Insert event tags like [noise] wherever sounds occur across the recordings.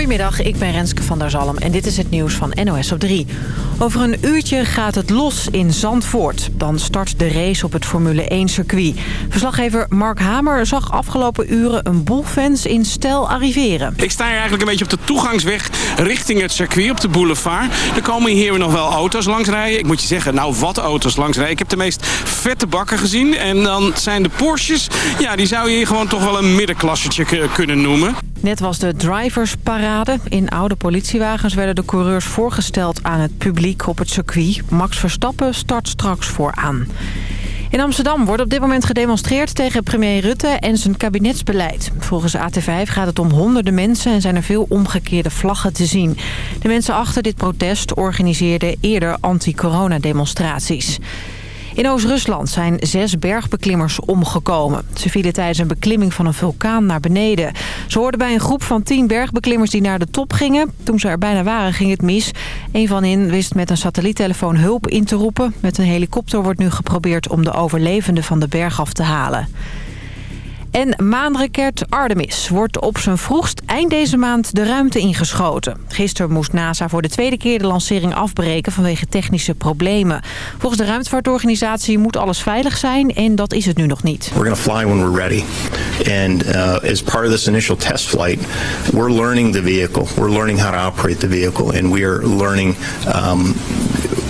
Goedemiddag, ik ben Renske van der Zalm en dit is het nieuws van NOS op 3. Over een uurtje gaat het los in Zandvoort. Dan start de race op het Formule 1-circuit. Verslaggever Mark Hamer zag afgelopen uren een boel fans in stijl arriveren. Ik sta hier eigenlijk een beetje op de toegangsweg richting het circuit op de boulevard. Er komen hier nog wel auto's langs rijden. Ik moet je zeggen, nou wat auto's langs rijden. Ik heb de meest vette bakken gezien. En dan zijn de Porsches, ja die zou je hier gewoon toch wel een middenklassetje kunnen noemen. Net was de driversparade. In oude politiewagens werden de coureurs voorgesteld aan het publiek op het circuit. Max Verstappen start straks vooraan. In Amsterdam wordt op dit moment gedemonstreerd tegen premier Rutte en zijn kabinetsbeleid. Volgens AT5 gaat het om honderden mensen en zijn er veel omgekeerde vlaggen te zien. De mensen achter dit protest organiseerden eerder anti-corona-demonstraties. In Oost-Rusland zijn zes bergbeklimmers omgekomen. Ze vielen tijdens een beklimming van een vulkaan naar beneden. Ze hoorden bij een groep van tien bergbeklimmers die naar de top gingen. Toen ze er bijna waren ging het mis. Een van hen wist met een satelliettelefoon hulp in te roepen. Met een helikopter wordt nu geprobeerd om de overlevenden van de berg af te halen. En maanraket Artemis wordt op zijn vroegst eind deze maand de ruimte ingeschoten. Gisteren moest NASA voor de tweede keer de lancering afbreken vanwege technische problemen. Volgens de ruimtevaartorganisatie moet alles veilig zijn en dat is het nu nog niet. We're going to fly when we're ready. And uh, as part of this initial test flight, we're learning the vehicle. We're learning how to operate the vehicle and we are learning um,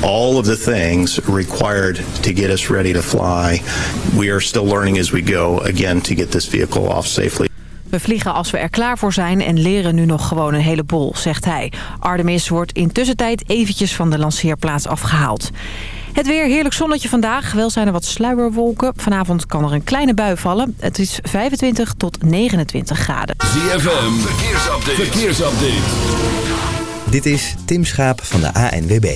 all of the things required to get us ready to fly. We are still learning as we go, again, to get this vehicle off safely. We vliegen als we er klaar voor zijn en leren nu nog gewoon een heleboel, zegt hij. Artemis wordt intussen tijd eventjes van de lanceerplaats afgehaald. Het weer, heerlijk zonnetje vandaag. Wel zijn er wat sluierwolken. Vanavond kan er een kleine bui vallen. Het is 25 tot 29 graden. ZFM, verkeersupdate. verkeersupdate. Dit is Tim Schaap van de ANWB.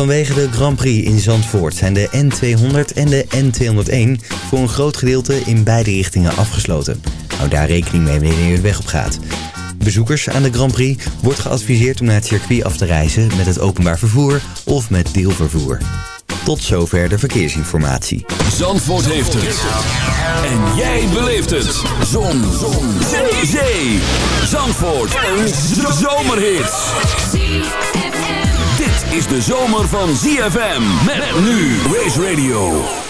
Vanwege de Grand Prix in Zandvoort zijn de N200 en de N201 voor een groot gedeelte in beide richtingen afgesloten. Hou daar rekening mee wanneer je de weg op gaat. Bezoekers aan de Grand Prix wordt geadviseerd om naar het circuit af te reizen met het openbaar vervoer of met deelvervoer. Tot zover de verkeersinformatie. Zandvoort heeft het. En jij beleeft het. Zon. Zon. Zee. Zandvoort. Een zomerhit is de zomer van ZFM. Met nu Race Radio.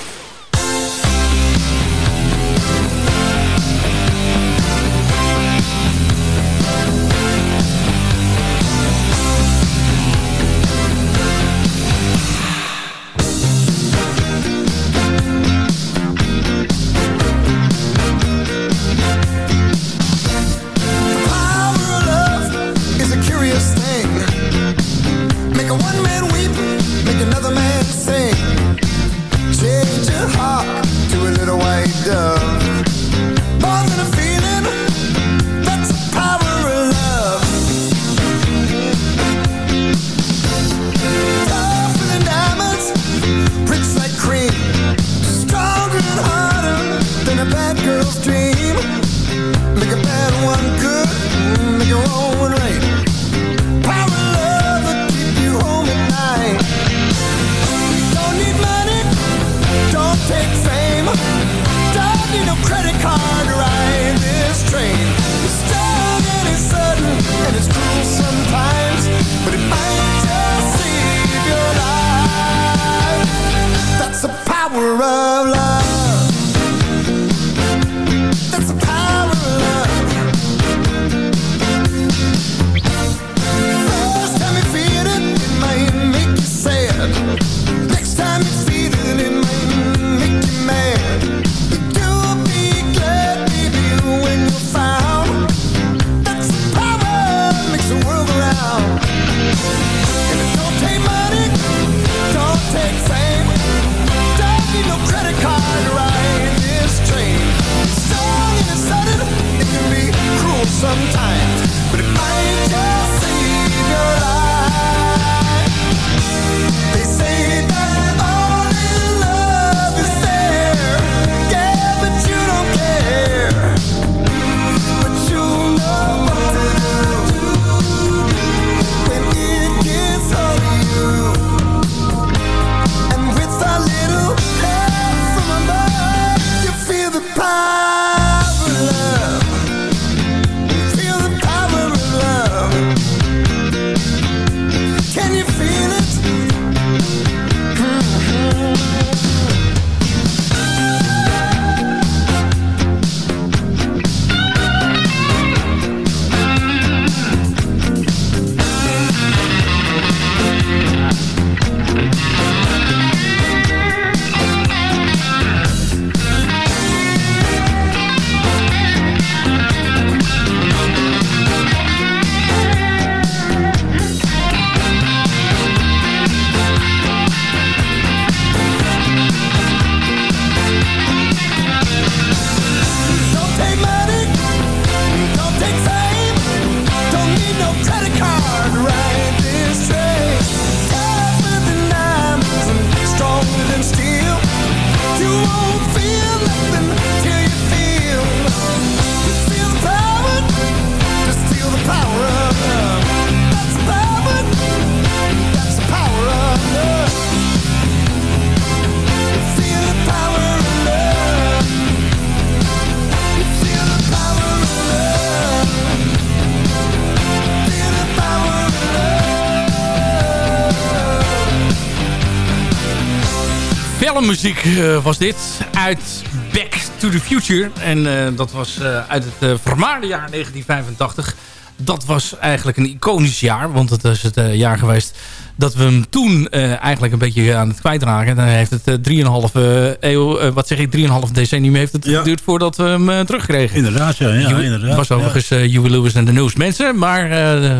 Muziek eh, was dit. Uit Back to the Future. En eh, dat was eh, uit het vermaarde jaar 1985. Dat was eigenlijk een iconisch jaar. Want het is het jaar geweest dat we hem toen uh, eigenlijk een beetje aan het kwijtraken. Dan heeft het uh, 3,5 eeuw, uh, wat zeg ik, 3,5 decennium heeft het ja. geduurd voordat we hem uh, terugkregen. Inderdaad, ja. ja inderdaad. was overigens ja. Huey Lewis en de News mensen. Maar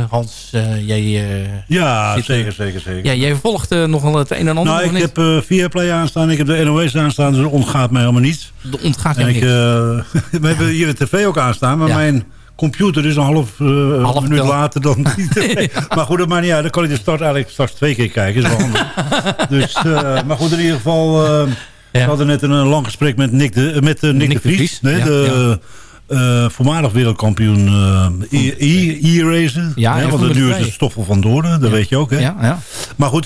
Hans, jij... ja, zit, zeker, zeker, zeker. Ja, jij volgt nogal het een en ander. Nou, ik niet? heb via Play aanstaan, ik heb de NOS aanstaan, dus er ontgaat mij helemaal niets. Er ontgaat jou niks. [laughs] we hebben hier de tv ook aanstaan, maar mijn computer is een half, uh, half minuut later dan [laughs] Maar goed, dat maakt niet uit. Dan kan ik de start eigenlijk straks twee keer kijken. Is wel handig. [laughs] dus, uh, maar goed, in ieder geval... Uh, ja. We hadden net een, een lang gesprek met Nick de, met, Nick, Nick de Vries. De Vries. Nee, ja, de, ja. voormalig wereldkampioen e-racen. Ja, want nu is het Stoffel van Doornen, dat weet je ook. Hè? Ja, ja. Maar goed,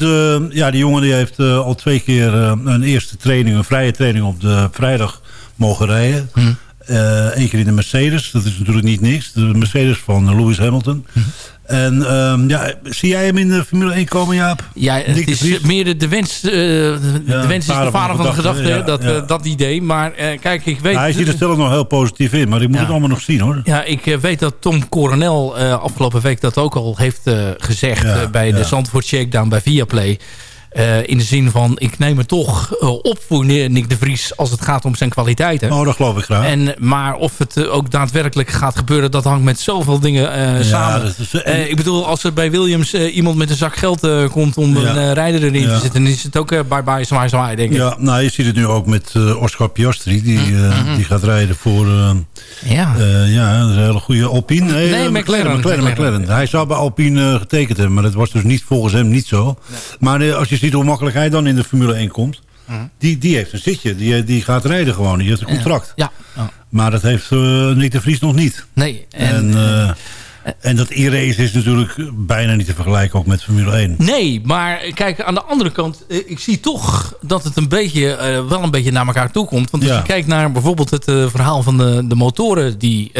ja, die jongen die heeft al twee keer een eerste training, een vrije training op de vrijdag mogen rijden. Hm. Eén uh, keer in de Mercedes. Dat is natuurlijk niet niks. De Mercedes van Lewis Hamilton. Mhm. En um, ja, zie jij hem in de Formule 1 komen, Jaap? Ja, het is meer de, de wens. Uh, de, ja, wens is de vader van de gedachte, ja, dat, ja. Uh, dat idee. Maar uh, kijk, ik weet... hij ziet er zelf nog heel positief in, maar ik moet het allemaal nog zien, hoor. Ja, ik weet dat Tom Coronel afgelopen week dat ook al heeft gezegd... bij de Zandvoort Shakedown bij Viaplay... Uh, in de zin van, ik neem het toch uh, op voor Nick de Vries... als het gaat om zijn kwaliteiten. Oh, dat geloof ik graag. En, maar of het uh, ook daadwerkelijk gaat gebeuren... dat hangt met zoveel dingen ja, samen. Is, ik bedoel, als er bij Williams iemand met een zak geld komt... om ja. een rijder erin ja. te zitten... dan is het ook bye-bye, zwaar, denk ik. Ja, nou, je ziet het nu ook met Oscar Piastri. Die, mm -hmm. die gaat rijden voor... ja. ja, dat is een hele goede Alpine. Nee, nee McLaren, McLaren, McLaren, McLaren. Hij zou bij Alpine getekend hebben... maar dat was dus niet volgens hem niet zo. Nee. Maar als je ziet hoe makkelijk hij dan in de Formule 1 komt. Mhm. Die, die heeft een zitje. Die, die gaat rijden gewoon. Die heeft een contract. Ja. ja. Maar dat heeft uh, Nick de Vries nog niet. Nee. En, en, uh, en dat e-race is natuurlijk bijna niet te vergelijken ook met Formule 1. Nee, maar kijk, aan de andere kant... ik zie toch dat het een beetje, uh, wel een beetje naar elkaar toe komt. Want als ja. je kijkt naar bijvoorbeeld het verhaal van de, de motoren... die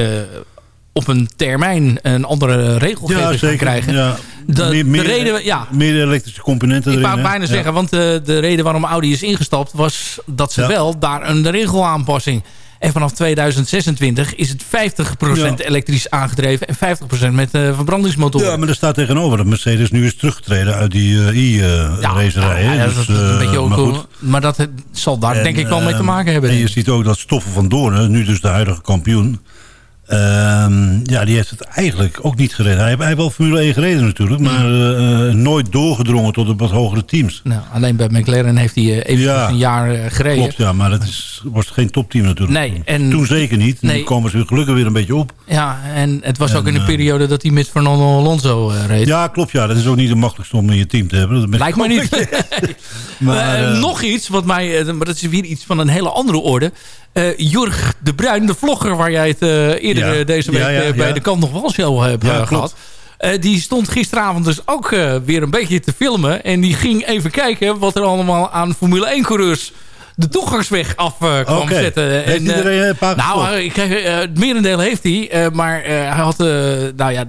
op een termijn een andere regelgeving ja, krijgen. Ja. De, meer, meer, de reden, ja. meer elektrische componenten Ik erin. wou bijna zeggen, want de, de reden waarom Audi is ingestapt... was dat ze wel daar een regelaanpassing... En vanaf 2026 is het 50% Ja. elektrisch aangedreven... en 50% met eh, verbrandingsmotoren. Ja, maar er staat tegenover dat Mercedes nu is teruggetreden uit die uh, e-racerij. ja, ja, dat is een beetje ook, maar, goed. maar dat het- zal daar En, denk ik wel mee te ehm, maken hebben. En je ziet ook dat Stoffel van Doornen, nu dus de huidige kampioen... ehm, ja, die heeft het eigenlijk ook niet gereden. Hij heeft, hij heeft wel Formule 1 gereden natuurlijk... maar eh, eh, nooit doorgedrongen tot de wat hogere teams. nou, alleen bij McLaren heeft hij eh, even Ja. een jaar gereden. Klopt, ja, maar dat is, was geen topteam natuurlijk. Nee, en- Toen zeker niet. Nee. Nu komen ze gelukkig weer een beetje op. Ja, en het was En, ook in de periode dat hij met Fernando Alonso reed. Ja, klopt. Ja, dat is ook niet de makkelijkste om in je team te hebben. Dat Lijkt me niet. [laughs] [laughs] maar, nog iets, wat mij, maar dat is weer iets van een hele andere orde. Eh Jurg de Bruin, de vlogger waar jij het eh, eerder Ja. eh, deze week Ja, bij de Kant nog wel show hebt eh, gehad. Eh, die stond gisteravond dus ook weer een beetje te filmen. En die ging even kijken wat er allemaal aan Formule 1 coureurs de toegangsweg af eh, kwam zetten. Heeft En, iedereen een paar nou, kijk, eh, het merendeel heeft hij. maar hij had, nou ja,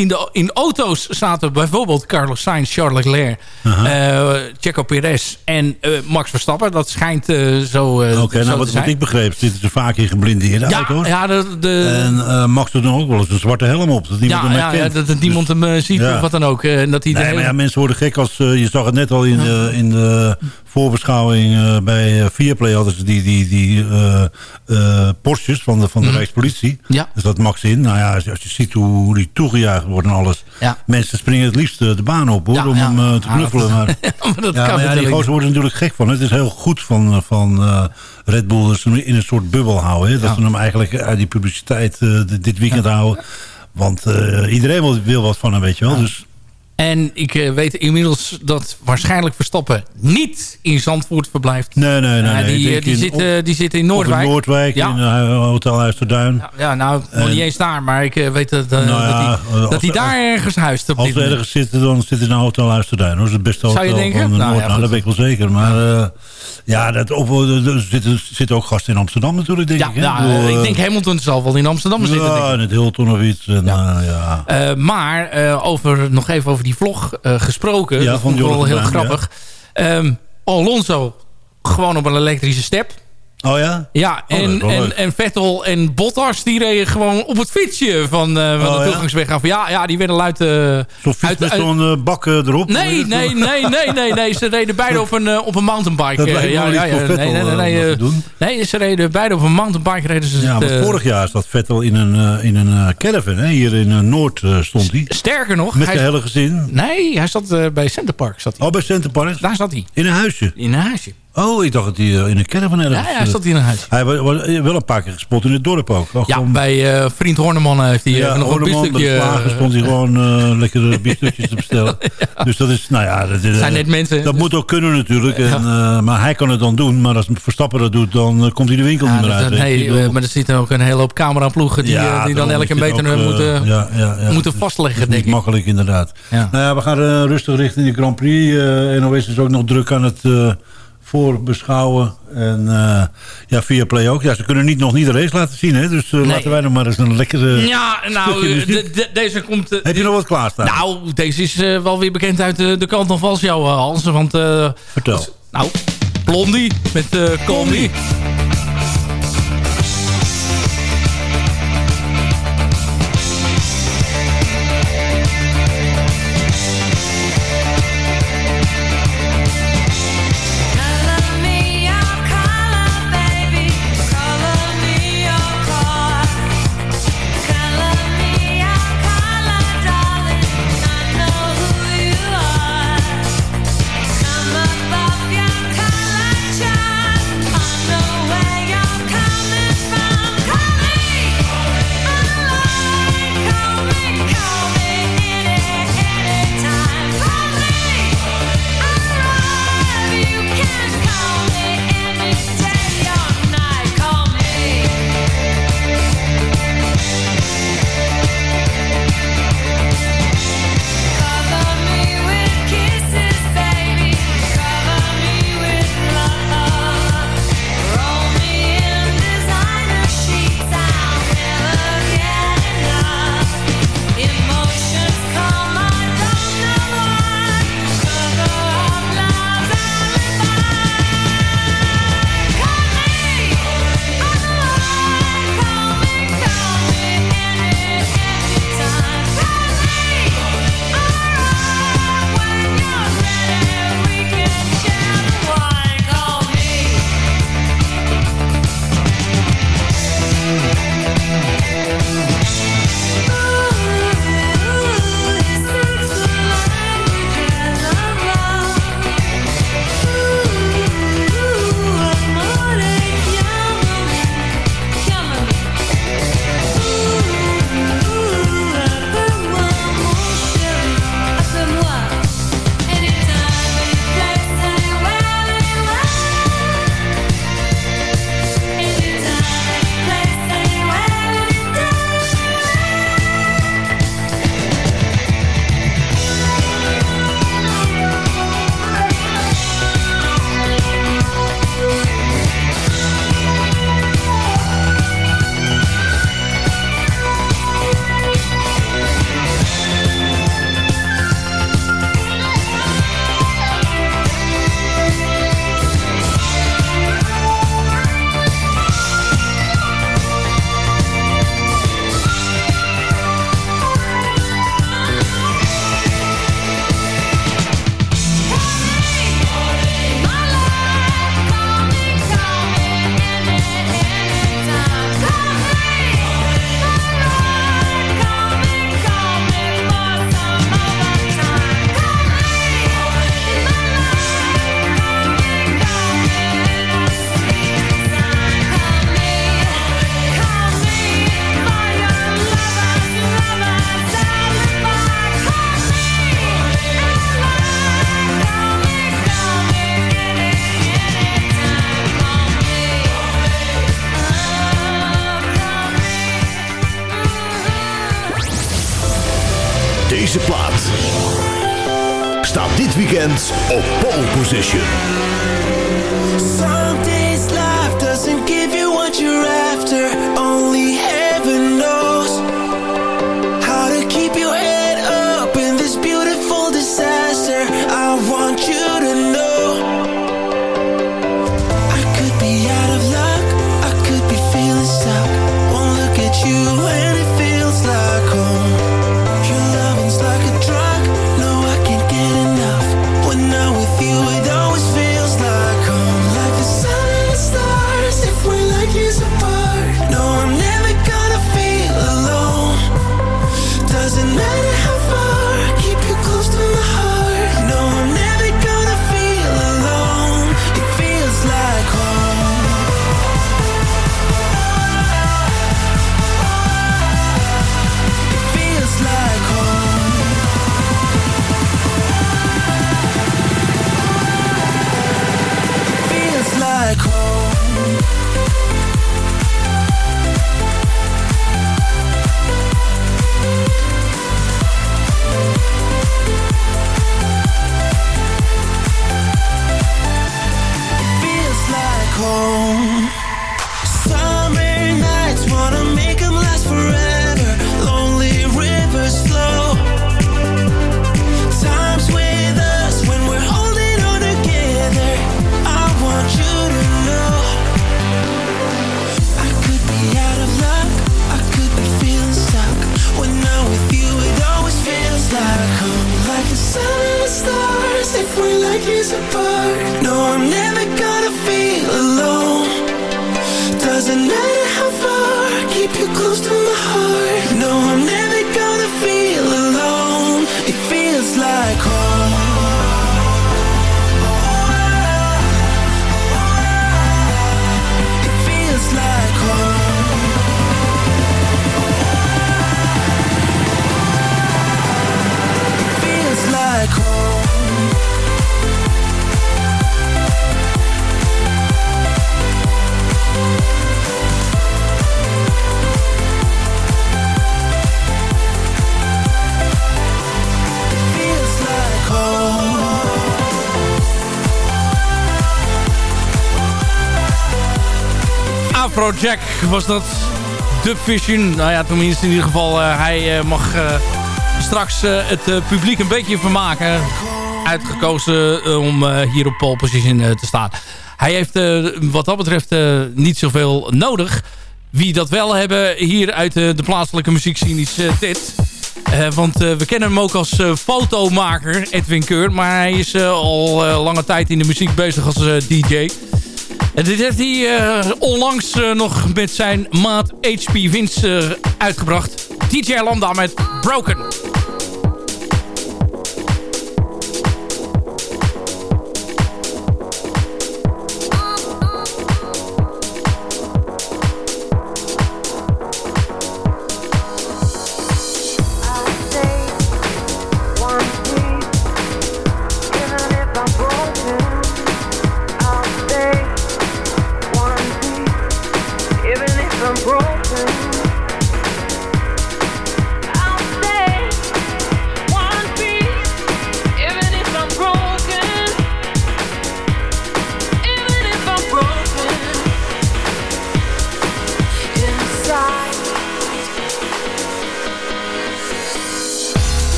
in, de, in auto's zaten bijvoorbeeld Carlos Sainz, Charles Leclerc, eh, Checo Perez en eh, Max Verstappen. Dat schijnt eh, zo, Oké, nou, wat, ik begreep, zitten ze vaak in geblindeerde ja, auto's. ja, de, de, En Max er dan ook wel eens een zwarte helm op. Dat niemand ja, hem ja, herkent. dat, dat niemand hem ziet ja. of wat dan ook. dat hij Nee, maar ja, mensen worden gek als... je zag het net al in, de, in de voorbeschouwing bij Viaplay hadden ze die, die, die eh, Porsches van de, van de Mhm. Rijkspolitie. Ja. Dus dat Max in. Nou ja, als je, als je ziet hoe, die toegejuicht wordt en alles. Ja. Mensen springen het liefst eh, de baan op hoor, Ja, om hem eh, te knuffelen. Maar, [laughs] maar dat kan maar die gozer worden natuurlijk gek van. Het is heel goed van, eh, van Red Bull dat ze hem in een soort bubbel houden. Hè? Dat ze hem eigenlijk uit die publiciteit dit- weekend houden. Want iedereen wil, wil wat van hem, weet je wel. Dus En ik eh, weet inmiddels dat waarschijnlijk Verstappen niet in Zandvoort verblijft. nee, nee, nee. Nee. die, Ik eh, die, in- zit, op- die zit in Noordwijk. in Noordwijk, Ja. in uh, Hotel Huisterduin. Ja, Ja, nou, nog niet eens daar, maar ik weet dat, Nou ja, dat hij, dat hij daar ergens huist op Als we ergens zitten, dan zit het in Hotel Huisterduin. Dat is het beste Zou hotel je denken? van de Nou, Noord. Nou, dat weet ik wel zeker. Maar ja, dat, of, er zitten, zitten ook gasten in Amsterdam natuurlijk, denk ik. ja, ik eh, denk Hamilton zal wel in Amsterdam zitten. Ja, in het Hilton of iets. En, Ja. maar over, nog even over die vlog eh, gesproken. Ja, dat vond ik wel heel grappig. Ehm, Alonso gewoon op een elektrische step. Oh ja? Ja, oh, en, en, en Vettel en Bottas die reden gewoon op het fietsje van, uh, van oh, de toegangsweg af. Ja, ja, die werden luid... Uh, zo'n fiets met zo'n uh, bak erop? Nee, nee, nee, nee, nee, nee. Ze reden beide op een, op een mountainbike. Dat ja, ja, ja, nee, nee, nee, nee, nee, ze reden beide op een mountainbike. Reden ze ja, maar vorig jaar zat Vettel in een, in een caravan. Hè? Hier in Noord stond hij. Sterker nog. Met hij, de hele gezin? Nee, hij zat bij Centerpark. Zat hij. Oh, bij Centerpark? Daar zat hij. In een huisje? In een huisje. Oh, ik dacht dat hij eh, in een caravan ergens... Ja, ja, zat hij in een huis. Hij was wel een paar keer gespot in het dorp ook. ja, bij uh, vriend Horneman heeft hij ja, nog een biefstukje... Ja, stond hij gewoon uh, lekkere [laughs] biefstukjes te bestellen. Dus dat is, nou ja... Dat, zijn net mensen. Dat moet ook kunnen natuurlijk. En, maar hij kan het dan doen. Maar als Verstappen dat doet, dan komt hij de winkel niet meer uit. nee, maar er zitten ook een hele hoop cameraploegen... die, die dan elke meter moeten, moeten vastleggen, denk ik. makkelijk inderdaad. Nou ja, we gaan rustig richting de Grand Prix. NOS is ook nog druk aan het voor beschouwen. En uh, ja, via Play ook. Ja, ze kunnen niet, nog niet de race laten zien. Hè? Dus uh, laten wij nog maar eens een lekkere Ja, nou, de, deze komt... Heb je nog wat klaarstaan? Nou, deze is wel weer bekend uit de kant van Vals, jou, Hans. Want, Vertel. nou, Blondie met Call Jack was dat. Vision. Nou ja, tenminste in ieder geval. Uh, hij uh, mag uh, straks het publiek een beetje vermaken. Uitgekozen om hier op pole position te staan. Hij heeft wat dat betreft niet zoveel nodig. Wie dat wel hebben hier uit de plaatselijke muziekscene is dit. want we kennen hem ook als fotomaker, Edwin Keur. Maar hij is al lange tijd in de muziek bezig als DJ. Dit heeft hij uh, onlangs uh, nog met zijn maat HP Vince uh, uitgebracht. DJ Landa met Broken.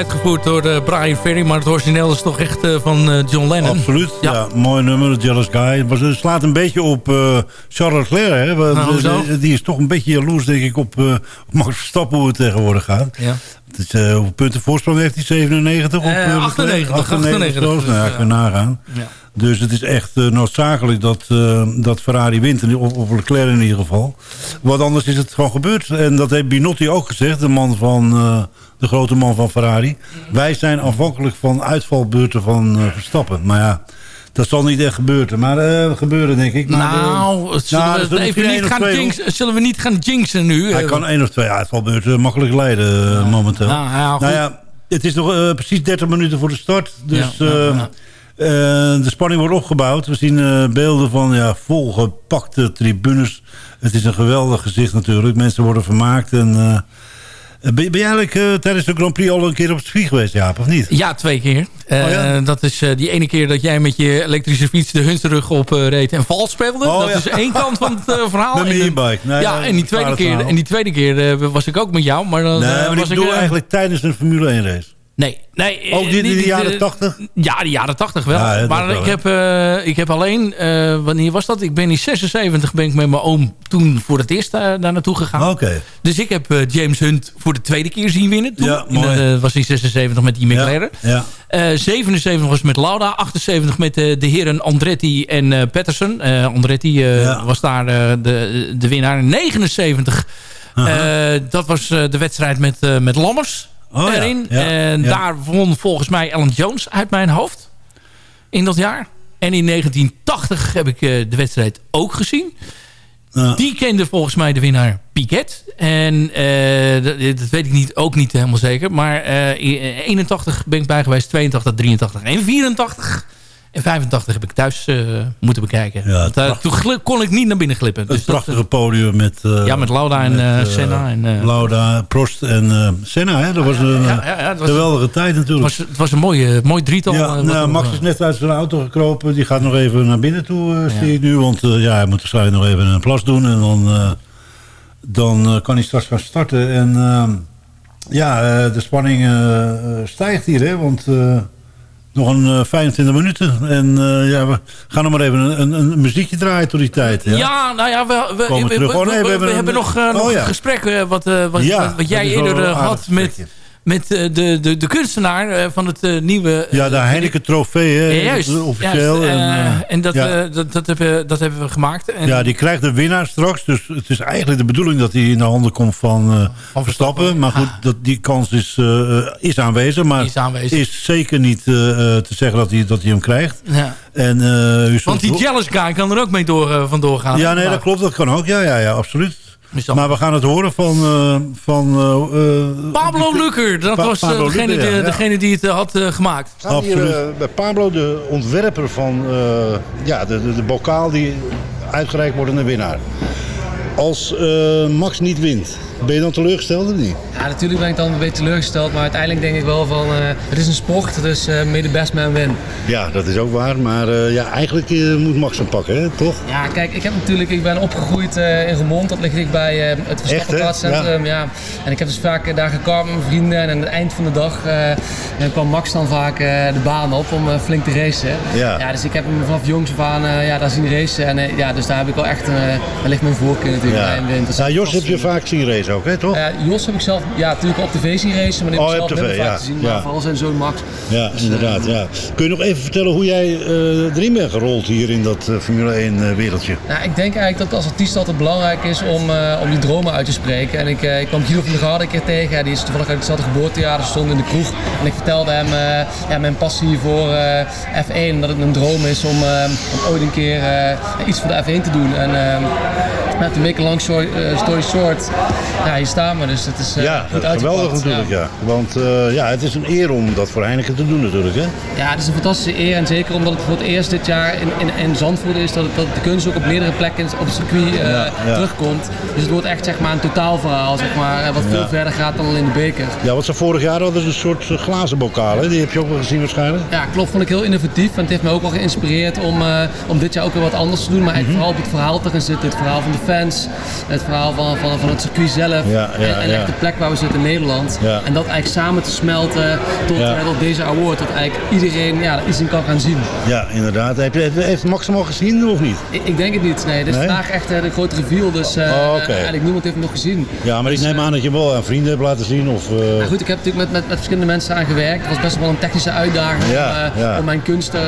Uitgevoerd door Brian Ferry, maar het origineel is toch echt van John Lennon. Absoluut, ja. mooi nummer, Jealous Guy. Het slaat een beetje op Charles Leclerc, hè? Nou, die is toch een beetje jaloers, denk ik, op, op Max Verstappen hoe het tegenwoordig gaat. Ja. Dus, uh, hoeveel punten voorsprong heeft hij? 97? Op, uh, 98. 98, nou ja, ja. nagaan. Ja. Dus het is echt uh, noodzakelijk dat, uh, dat Ferrari wint. Of, of Leclerc in ieder geval. Wat anders is het gewoon gebeurd. En dat heeft Binotti ook gezegd. De man van... Uh, de grote man van Ferrari. Wij zijn afhankelijk van uitvalbeurten van Verstappen. Maar ja, dat zal niet echt gebeuren. Maar uh, gebeuren, denk ik. Maar nou, de, zullen, nou, we even niet gaan jinx, zullen we niet gaan jinxen nu? Hij kan één of twee uitvalbeurten makkelijk leiden momenteel. Nou, ja, nou ja, het is nog precies 30 minuten voor de start. Dus ja, de spanning wordt opgebouwd. We zien beelden van ja, volgepakte tribunes. Het is een geweldig gezicht natuurlijk. Mensen worden vermaakt en... Eh, ben, je eigenlijk uh, tijdens de Grand Prix al een keer op het circuit geweest, Jaap, of niet? Ja, twee keer. Uh, oh, ja? Dat is uh, die ene keer dat jij met je elektrische fiets de Hunsterrug op reed en vals speelde. Oh, dat ja. is één kant van het [laughs] verhaal. Met mijn e-bike. Nee, ja, en die tweede keer, en die tweede keer was ik ook met jou. Maar dan, nee, maar was ik bedoel eigenlijk tijdens een Formule 1 race. Nee, nee. Ook in de jaren 80? Ja, de jaren 80 wel. Ja, maar ik, heb, uh, ik heb alleen, uh, wanneer was dat? Ik ben in 76 ben ik met mijn oom toen voor het eerst uh, daar naartoe gegaan. Oké. Dus ik heb James Hunt voor de tweede keer zien winnen. Toen. Ja, mooi. In, was in 76 met die McLaren. Ja, ja. 77 was met Lauda. 78 met de heren Andretti en Patterson. Andretti was daar de, de winnaar. 79 dat was de wedstrijd met, met Lammers oh, erin. Ja, en daar won volgens mij Alan Jones uit mijn hoofd. In dat jaar. En in 1980 heb ik uh, de wedstrijd ook gezien. Die kende volgens mij de winnaar Piquet. En uh, dat, dat, weet ik niet, ook niet helemaal zeker. Maar in 81 ben ik bij geweest. 82, 83 en 84 en 85 heb ik thuis uh, moeten bekijken. Ja, uh, toen kon ik niet naar binnen glippen. Het dus prachtige dat, podium met... Uh, ja, met Lauda en Senna. En, Lauda, Prost en Senna. Hè? Dat was een ja, ja, was, geweldige tijd natuurlijk. Het was, het was een mooie, mooi drietal. Ja, nou, Max is net uit zijn auto gekropen. Die gaat nog even naar binnen toe, zie ik nu. Want ja, hij moet waarschijnlijk nog even een plas doen. En dan, dan kan hij straks gaan starten. En ja, de spanning stijgt hier. Hè? Want... Nog een uh, eh, 25 minuten. En uh, ja, we gaan nog maar even een, een, muziekje draaien tot die tijd. Ja, ja nou ja, we, we, we, we, oh, we hebben, hebben, nog, nog oh, ja. een gesprek wat, wat, jij eerder had met met eh, de, de, de kunstenaar eh, van het eh, nieuwe... ja, de Heineken Trofee, hè, juist, officieel. en, en dat, dat, dat, hebben, dat hebben we gemaakt. En ja, die krijgt de winnaar straks. Dus het is eigenlijk de bedoeling dat hij in de handen komt van, van Verstappen. Maar goed, dat, die kans is, is aanwezig. Maar is, aanwezig. is zeker niet te zeggen dat hij, dat hij hem krijgt. Ja. En, Want die jealous guy kan er ook mee door, van doorgaan. Ja, nee, dat klopt. Dat kan ook. Ja, ja, ja absoluut. Maar we gaan het horen van... Uh, van uh, Pablo Lucker, dat was Pablo degene, ja. degene, die het had gemaakt. We staan hier bij Pablo, de ontwerper van ja, de, de, de bokaal die uitgereikt wordt aan de winnaar. Als Max niet wint, ben je dan teleurgesteld of niet? Ja, natuurlijk ben ik dan een beetje teleurgesteld. Maar uiteindelijk denk ik wel van, uh, het is een sport, dus uh, may the best man win. Ja, dat is ook waar. Maar uh, ja, eigenlijk moet Max hem pakken, hè? toch? Ja, kijk, ik heb natuurlijk, ik ben opgegroeid in Remond. Dat ligt ik bij het Verstappenplaatscentrum. Ja. ja. En ik heb dus vaak daar gekampt met mijn vrienden. En aan het eind van de dag kwam Max dan vaak de baan op om flink te racen. Ja. ja. Dus ik heb hem vanaf jongs af aan ja, daar zien racen. En ja, dus daar heb ik wel echt, daar ligt mijn voorkeur natuurlijk ja. bij in Ja, Jos heb je vaak zien racen ook, hè, toch? Uh, Jos heb ik zelf ja, natuurlijk op tv zien racen, maar heb ik oh, zelf TV, ja. gezien. Maar vooral zijn zoon Max. Ja, dus, inderdaad. Uh, ja. Kun je nog even vertellen hoe jij uh, erin bent gerold hier in dat Formule 1 wereldje? Nou, ik denk eigenlijk dat als artiest altijd belangrijk is om, om die dromen uit te spreken. En ik, ik kwam Guido van der Garde een keer tegen. Die is toevallig uit hetzelfde geboortejaar. Die stond in de kroeg. En ik vertelde hem ja, mijn passie voor F1. Dat het een droom is om, om ooit een keer iets voor de F1 te doen. En met de make a long story, story short, ja, hier staan we. Dus het is uh, ja, goed geweldig natuurlijk, ja. Want uh, ja, het is een eer om dat voor Heineken te doen natuurlijk, hè? Ja, het is een fantastische eer. En zeker omdat het voor het eerst dit jaar in, in, in Zandvoort is... dat, dat de kunst ook op meerdere plekken op het circuit ja, terugkomt. Dus het wordt echt zeg maar, een totaalverhaal, zeg maar, wat veel verder gaat dan al in de beker. Ja, wat ze vorig jaar hadden, een soort glazen bokalen. Die heb je ook wel gezien waarschijnlijk. Ja, klopt. Vond ik heel innovatief. En het heeft me ook wel geïnspireerd om, om dit jaar ook weer wat anders te doen. Maar mm -hmm. vooral op het verhaal te gaan zitten. Het verhaal van de fans, het verhaal van, van, van het circuit zelf Ja, ja, en, en ja. echt de plek waar we zitten in Nederland. En dat eigenlijk samen te smelten tot, eh, tot deze award, dat eigenlijk iedereen ja, iets in kan gaan zien. Ja, inderdaad. Heb je, heeft Max hem al gezien of niet? Ik, ik denk het niet, nee. Dit is Nee? vandaag echt eh, de grote reveal, dus eh, Oh, eigenlijk niemand heeft hem nog gezien. Ja, maar ik neem aan dat je hem wel aan vrienden hebt laten zien. Of, eh, goed, ik heb natuurlijk met, met, met verschillende mensen aan gewerkt. Het was best wel een technische uitdaging om, eh, om mijn kunst eh,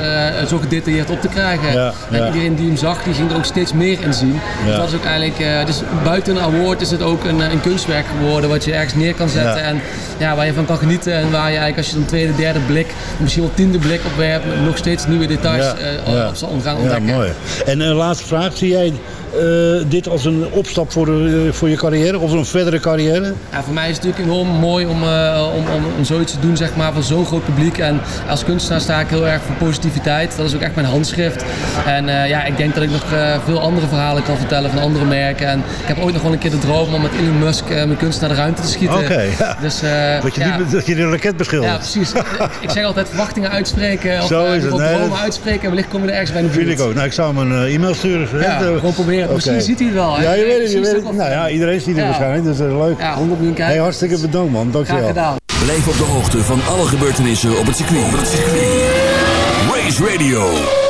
zo gedetailleerd op te krijgen. En iedereen die hem zag, die ging er ook steeds meer in zien. Dus dat is ook eh, dus buiten een award is het ook een, een kunstwerk geworden wat je ergens neer kan zetten. Ja. En ja, waar je van kan genieten en waar je eigenlijk als je een tweede, derde blik, misschien wel tiende blik op werpt, nog steeds nieuwe details Ja, eh, ja. op zal gaan ja, ontdekken. mooi. En een laatste vraag. Zie jij eh, dit als een opstap voor, de, voor je carrière? Of een verdere carrière? Ja, voor mij is het natuurlijk enorm mooi om, eh, om, om, om zoiets te doen zeg maar, voor zo'n groot publiek. En als kunstenaar sta ik heel erg voor positiviteit. Dat is ook echt mijn handschrift. En eh, ja, ik denk dat ik nog eh, veel andere verhalen kan vertellen van andere merken. En ik heb ooit nog wel een keer de droom om met Elon Musk eh, mijn kunst naar de ruimte te schieten. Oké, ja. Dus, eh, Dat je, ja. die, dat je de raket beschildert. Ja, precies. Ik- zeg altijd verwachtingen uitspreken. [laughs] Of Zo eh, is het. Nee, dromen dat- uitspreken. En wellicht komen we er ergens bij de Vind ik ook. Nou, ik zou hem een eh, e-mail sturen. Ja, gewoon proberen. Oké. Misschien ziet hij het wel. hè? Ja, je weet het. Je weet het het. Nou ja, iedereen ziet het Ja. waarschijnlijk. Dus dat is leuk. Ja, 100 miljoen Hey, kijkers. hartstikke bedankt man. Dankjewel. gedaan. Blijf op de hoogte van alle gebeurtenissen op het circuit. Race Radio.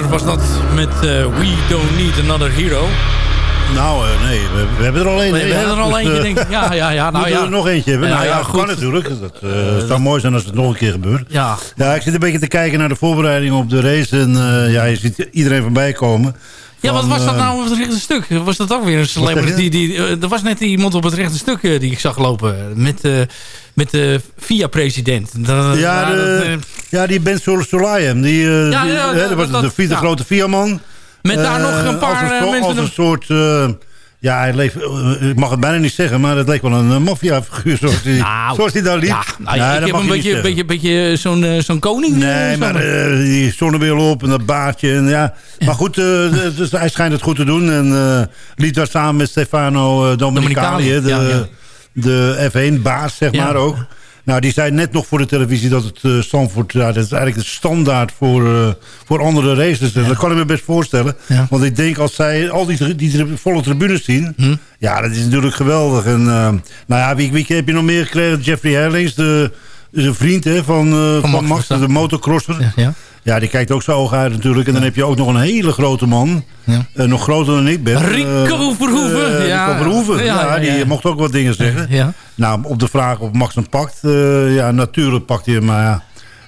Was dat met eh, We Don't Need Another Hero. Nou, eh, nee, we, we hebben er al één. We, hebben er al Dus, eentje, eh, denk ik. Ja, ja, ja. Nou, ja. er nog eentje hebben? Ja, nou ja, goed. kan natuurlijk. Dat eh, zou mooi zijn als het nog een keer gebeurt. Ja. Ja, ik zit een beetje te kijken naar de voorbereiding op de race. En ja, je ziet iedereen voorbij komen. Ja, wat was dat eh, nou op het rechte stuk? Was dat ook weer een celebrity? Die, eh, er was net iemand op het rechte stuk eh, die ik zag lopen. Met, met de VIA-president. Ja, de, ja, die Ben Sol Solayem. Die, Ja, die- ja, dat- was dat- de grote VIA-man. met daar nog een als paar een mensen... Als een soort... eh, ja, hij leek, eh, ik mag het bijna niet zeggen, maar het leek wel een uh, maffia-figuur zoals hij Nou, zoals hij daar liep. Ja, nou, ik heb een beetje, beetje, beetje zo'n eh, zo'n koning. Nee, eh, maar eh, die zonnebril op en dat baardje. En, ja. Maar goed, eh, dus hij schijnt het goed te doen. En eh liep daar samen met Stefano eh, Domenicali, hè, de, ja, de F1-baas, zeg maar ook. Nou, die zei net nog voor de televisie dat het uh, Stanford... Ja, dat is eigenlijk de standaard voor, eh, voor andere races. Dat kan ik me best voorstellen. Ja. Want ik denk als zij al die, die volle tribunes zien... Hm. Ja, dat is natuurlijk geweldig. En, eh, nou ja, wie, wie heb je nog meer gekregen? Jeffrey Herlings, de, de vriend hè, van, eh, van, Max Max, de motocrosser. Ja, ja. Die kijkt ook zo oog uit natuurlijk. En dan heb je ook nog een hele grote man. Ja. Eh, nog groter dan ik ben. Rico Eh, Verhoeven. eh, Ja. Rico Verhoeven. Ja, Ja, ja, die ja. mocht ook wat dingen zeggen. Ja. Nou, op de vraag of Max hem pakt. eh, ja, natuurlijk pakt hij hem. Maar ja,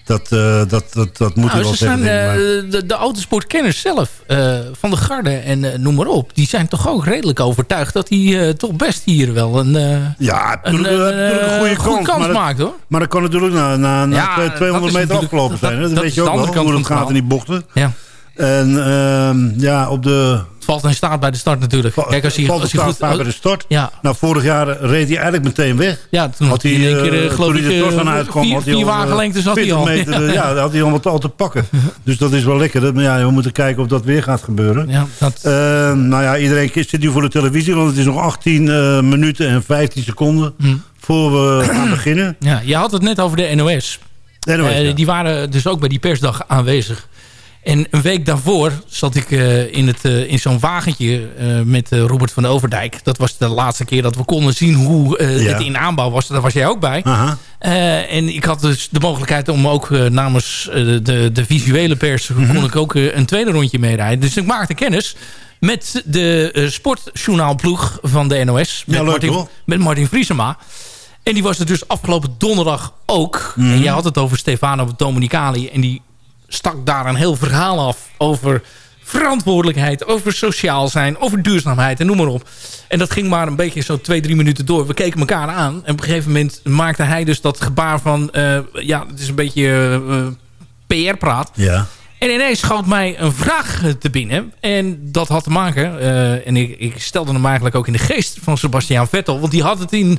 dat, eh, dat, dat, dat moet Nou, wel ze zeggen. zijn, eh, de, de autosportkenners zelf, eh, van de garde en noem maar op... die zijn toch ook redelijk overtuigd dat hij toch best hier wel een, ja, een, een, goede kans. kans maar dat- maakt, hoor. Maar dat kan natuurlijk na, na, na Ja, twee- dat 200 is meter afgelopen zijn. hè. Dat, dat weet is je ook wel, hoe het gaat in die bochten. Ja. En ehm, ja, op de... Valt en staat bij de start natuurlijk. Kijk, als hij, valt als hij start goed... bij de start. Ja, Nou, vorig jaar reed hij eigenlijk meteen weg. ja, toen had hij in één keer, eh, geloof ik, eh, tos aan uitkwam, vier, had hij vier al, eh, wagenlengtes had hij 20 al. Meter, eh, [laughs] ja, had hij allemaal al te pakken. Dus dat is wel lekker. Maar ja, we moeten kijken of dat weer gaat gebeuren. Ja, dat, Eh, nou ja, iedereen zit nu voor de televisie, want het is nog 18 eh, minuten en 15 seconden Hm. voor we [clears throat] gaan beginnen. ja, je had het net over de NOS. Eh, ja. Die waren dus ook bij die persdag aanwezig. En een week daarvoor zat ik eh, in, het, eh, in zo'n wagentje eh, met Robert van Overdijk. Dat was de laatste keer dat we konden zien hoe Ja. het in aanbouw was. Daar was jij ook bij. En ik had dus de mogelijkheid om ook namens de, de visuele pers... Mhm. kon ik ook een tweede rondje meerijden. Dus ik maakte kennis met de sportjournaalploeg van de NOS. Met, Ja, leuk, Martin, hoor. met Martin Vriesema. En die was er dus afgelopen donderdag ook. Mhm. En jij had het over Stefano Domenicali. En die stak daar een heel verhaal af over verantwoordelijkheid, over sociaal zijn, over duurzaamheid en noem maar op. En dat ging maar een beetje zo twee, drie minuten door. We keken elkaar aan en op een gegeven moment maakte hij dus dat gebaar van... eh, ja, het is een beetje eh, PR-praat. Ja. En ineens schoot mij een vraag te binnen. En dat had te maken... eh, en ik, ik stelde hem eigenlijk ook in de geest van Sebastian Vettel. Want die had het in...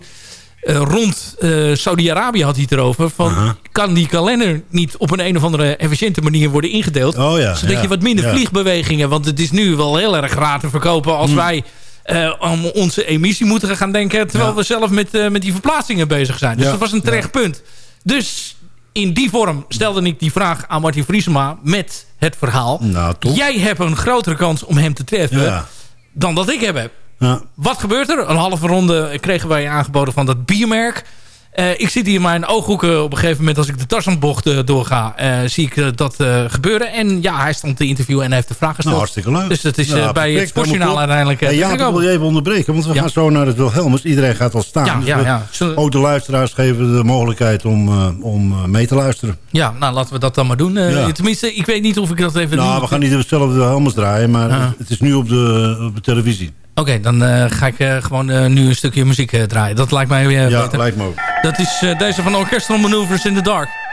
eh, rond eh, Saudi-Arabië had hij het erover. Van. Kan die kalender niet op een, een of andere efficiënte manier worden ingedeeld? Oh ja. zodat ja, je wat minder ja. vliegbewegingen... want het is nu wel heel erg raar te verkopen... als Hmm. wij eh, om onze emissie moeten gaan denken... terwijl we zelf met, met die verplaatsingen bezig zijn. Dus dat was een terecht punt. Dus in die vorm stelde ik die vraag aan Martin Vriesema... met het verhaal... Nou, toch? jij hebt een grotere kans om hem te treffen... Dan dat ik heb. Ja. Wat gebeurt er? Een halve ronde kregen wij aangeboden van dat biermerk. Eh, ik zit hier in mijn ooghoeken op een gegeven moment... als ik de Tarzanbocht eh, doorga, eh, zie ik dat gebeuren. En ja, hij stond te interviewen en hij heeft de vraag gesteld. Nou, hartstikke leuk. Dus dat is Ja, bij het Sportjournaal uiteindelijk ja, ik wil je even onderbreken, want we Ja. gaan zo naar het Wilhelmus. Iedereen gaat al staan. Ja, Dus ja, we- ja. Zullen- Ook de luisteraars geven de mogelijkheid om, om mee te luisteren. Ja, nou laten we dat dan maar doen. Tenminste, ik weet niet of ik dat even nou, doe. we gaan niet hetzelfde Wilhelmus draaien, maar het is nu op de, op de televisie. Oké, dan eh, ga ik eh, gewoon eh, nu een stukje muziek draaien. Dat lijkt mij weer ja, beter. lijkt me ook. Dat is deze van Orchestral Maneuvers in the Dark.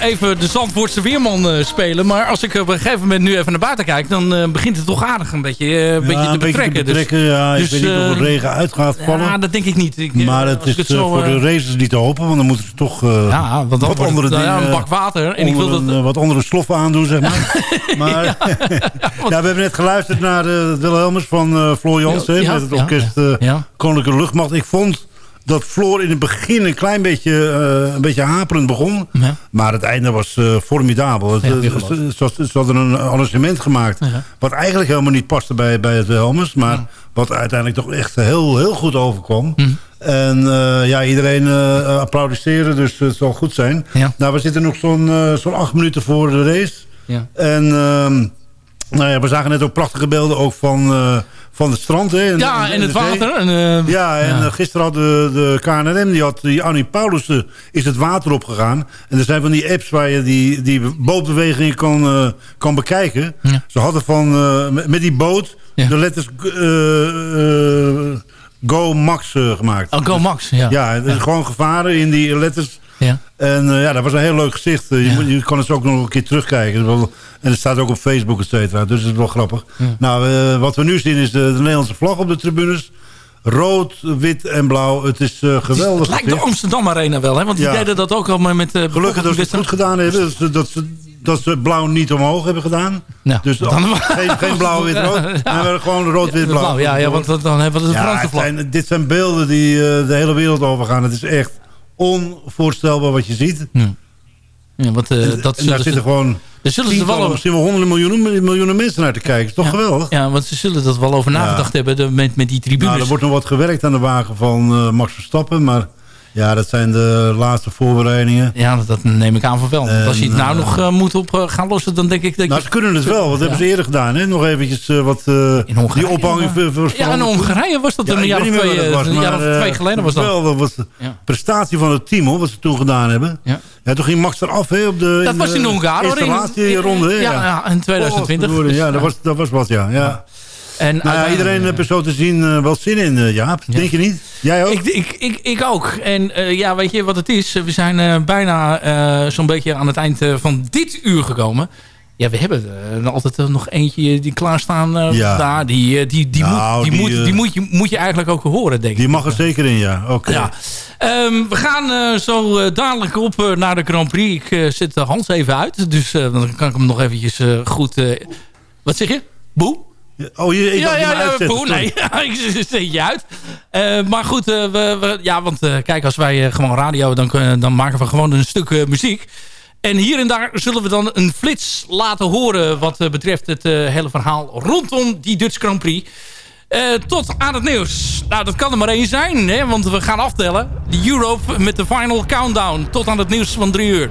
Even de Zandvoortse weerman eh, spelen. Maar als ik op een gegeven moment nu even naar buiten kijk... dan eh, begint het toch aardig een beetje, eh, beetje Ja, te beetje betrekken. te betrekken. ja, dus, ik weet niet of er eh, regen uit gaat vallen. Ja, dat denk ik niet. Ik, eh, maar het is het eh, zo, voor de eh, racers niet te hopen, want dan moeten ze toch eh, Ja, want wat andere het, nou ja, dingen... een bak water. En ik wil dat... een, eh, wat andere sloffen aandoen, zeg maar. [laughs] maar [laughs] [laughs] ja, we hebben net geluisterd naar de Wilhelmus van eh Floor Jansen... Ja, met het ja, orkest ja, eh, ja. Koninklijke Luchtmacht. Ik vond dat Floor in het begin een klein beetje, eh, een beetje haperend begon. Ja. Maar het einde was eh, formidabel. Het, Ja, eh, ze, ze, ze hadden een arrangement gemaakt... Ja. wat eigenlijk helemaal niet paste bij, bij het Wilhelmus... maar wat uiteindelijk toch echt heel, heel goed overkwam. Hm. En ja, iedereen eh applaudisseren, dus het zal goed zijn. Nou, we zitten nog zo'n zo'n acht minuten voor de race. Ja. En ehm, nou ja, we zagen net ook prachtige beelden ook van, van het strand. Hè, en, Ja, en het water. En, eh, Ja, en ja. eh, gisteren had de, de KNRM, die had die Annie Paulussen, is het water opgegaan. En er zijn van die apps waar je die, die bootbewegingen kan, eh, kan bekijken. Ja. Ze hadden van, met, die boot Ja. de letters Go Max gemaakt. Oh, Go Max, ja. Ja, gewoon gevaren in die letters. Ja. En eh, ja, dat was een heel leuk gezicht. Eh, je, Ja. moet, je kan het ook nog een keer terugkijken. En het staat ook op Facebook, et cetera. Dus het is wel grappig. Nou, eh, wat we nu zien is de, de Nederlandse vlag op de tribunes. Rood, wit en blauw. Het is geweldig. Het lijkt de. Amsterdam Arena wel, hè? Want die Ja. deden dat ook al met... Gelukkig dat ze het goed gedaan hebben. Dat ze, dat, ze, dat ze blauw niet omhoog hebben gedaan. Dus dan- [laughs] geen, geen blauw, wit, rood. [laughs] Ja. Maar gewoon rood, wit, blauw. Ja, ja, want dan hebben we de Ja, zijn, dit zijn beelden die de hele wereld overgaan. Het is echt onvoorstelbaar wat je ziet. Ja, want, eh, En- dat en daar zullen ze- zitten gewoon daar zullen ze wel misschien wel honderden miljoenen, miljoenen mensen naar te kijken. is toch geweldig? Ja, want ze zullen dat wel over nagedacht hebben de, met, met die tribunes. Nou, er wordt nog wat gewerkt aan de wagen van eh, Max Verstappen. Maar Ja, dat zijn de laatste voorbereidingen. Ja, dat, neem ik aan van wel. Als je het nou En, nog eh, moet op eh, gaan lossen, dan denk ik dat Nou, je... ze kunnen het wel. Wat hebben ze eerder gedaan, hè? Nog eventjes eh, wat... eh, In Hongarije, die ophanging Ja, in. Hongarije was dat Ja, een jaar of twee, was, eh, jaar of twee eh, geleden was dat. Wel, dat was de Ja. prestatie van het team, hoor, wat ze toen gedaan hebben. Ja. Ja, toen ging Max eraf, hè, op de Dat was in Hongarije. hoor, in- installatieronde, hè? Ja, ja, in 2020. Oh, Dus, ja, dat was, dat was wat, ja. ja. En Nou ja, iedereen heeft er zo te zien eh, wel zin in, eh, Jaap. Denk je niet? Jij ook? Ik, ik, ik, ik ook. En eh, ja, weet je wat het is? We zijn eh, bijna eh, zo'n beetje aan het eind eh, van dit uur gekomen. Ja, we hebben er altijd eh, nog eentje die klaarstaan uh, Ja. daar. Die, eh, die, die, Nou, moet, die, die, moet, eh, die moet, je, moet je eigenlijk ook horen, denk ik. Die mag er zeker in, ja. Oké. Ja. Ehm, we gaan eh, zo eh, dadelijk op eh, naar de Grand Prix. Ik eh, zet Hans even uit. Dus eh, dan kan ik hem nog eventjes eh, goed... eh, wat zeg je? Boe? Oh, je, ik ja, ja, ja, uitzetten, nee. [laughs] ik zet je uit. Eh, maar goed, eh, we, we, ja, want eh, kijk, als wij gewoon radio... Dan, dan maken we gewoon een stuk muziek. En hier en daar zullen we dan een flits laten horen... wat betreft het hele verhaal rondom die Dutch Grand Prix. Tot aan het nieuws. Nou, dat kan er maar één zijn, hè, want we gaan aftellen. De Europe met de final countdown. Tot aan het nieuws van drie uur.